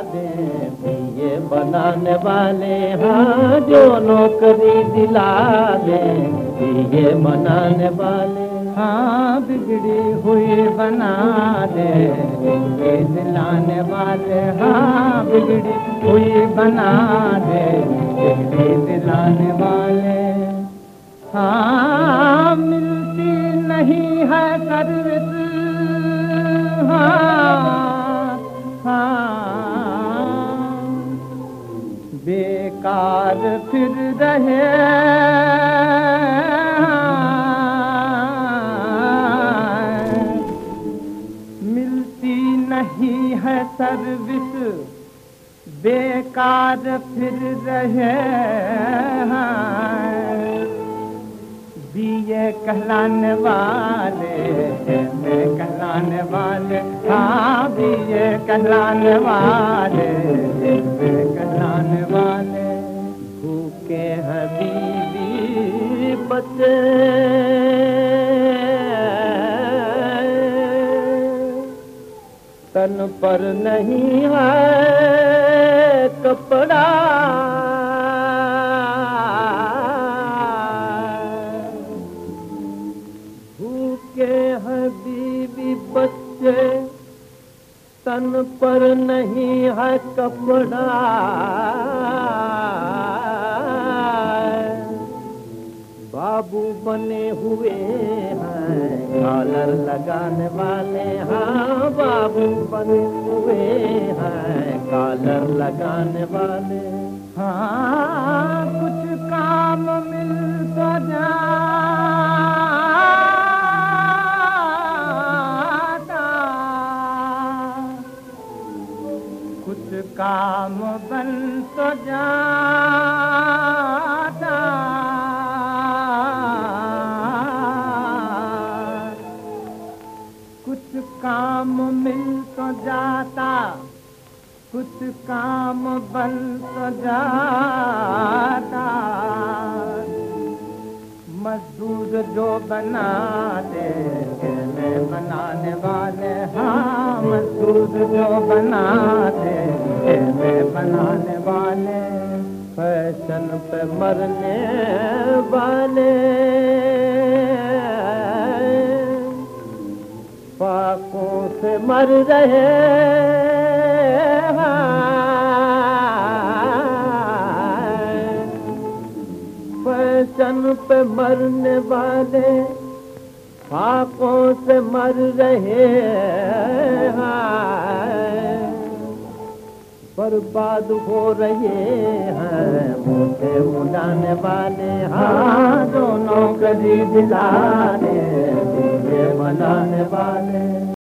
ये बनाने वाले हाँ जो नौकरी दिला दे ये बनाने वाले हाँ बिगड़ी हुई बना दे ये दिलाने वाले हाँ बिगड़ी हुई बना दे ये दिलाने वाले हाँ मिलती नहीं है सर्विस। हाँ बेकार फिर रहे मिलती नहीं है सर्विस, बेकार फिर रहे दिए कहलाने वाले मैं कहलाने वाले हाँ दिए कहलाने वाले मैं कहलाने वाले भूखे हबीबी बच्चे तन पर नहीं है कपड़ा। भूखे हैं बच्चे तन पर नहीं है कपड़ा। बने हुए हैं। कॉलर लगाने वाले हाँ बाबू बने हुए हैं। कॉलर लगाने वाले हाँ कुछ काम मिल जाता। कुछ काम बन तो जाता काम मिल तो जाता कुछ काम बन तो जाता। मजदूर जो बना दे बनाने वाले हाँ मजदूर जो बना दे बनाने वाले। फैशन पे मरने मर रहे फ़ैशन पे मरने वाले पापों से मर रहे हैं। बर्बाद हो रहे हैं मोटे उड़ाने वाले हाँ दोनों करी दिलाने बनाने वाले।